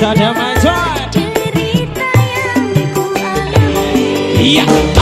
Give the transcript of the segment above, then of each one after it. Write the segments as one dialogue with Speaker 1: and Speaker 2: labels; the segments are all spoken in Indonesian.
Speaker 1: Sada Manjot
Speaker 2: Iya.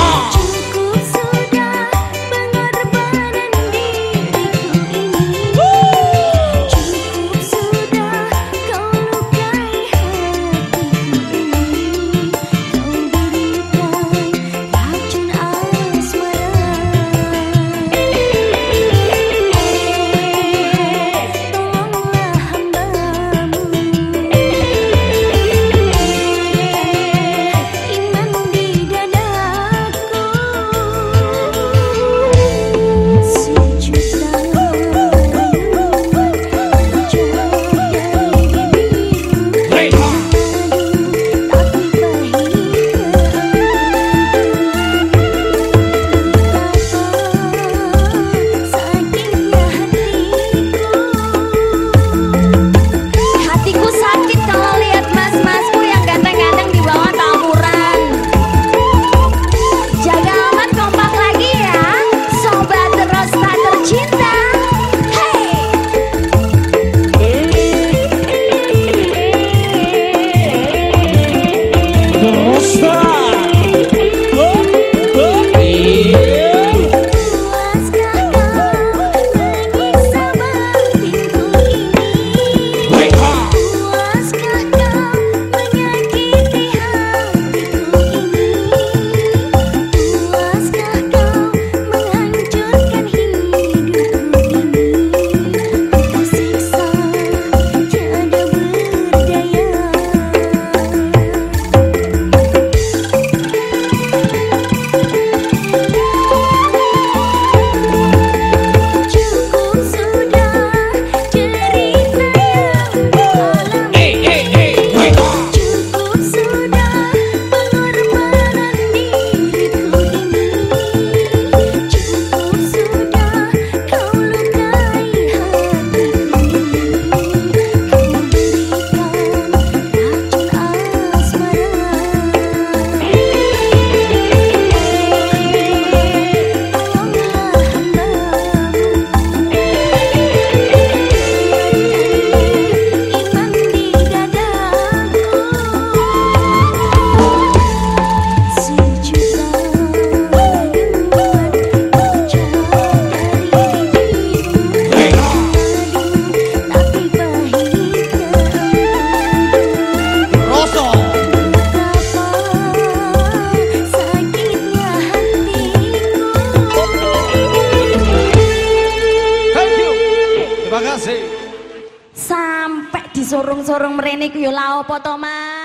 Speaker 2: Disorong-sorong mrene ku ya la apa to, Mas?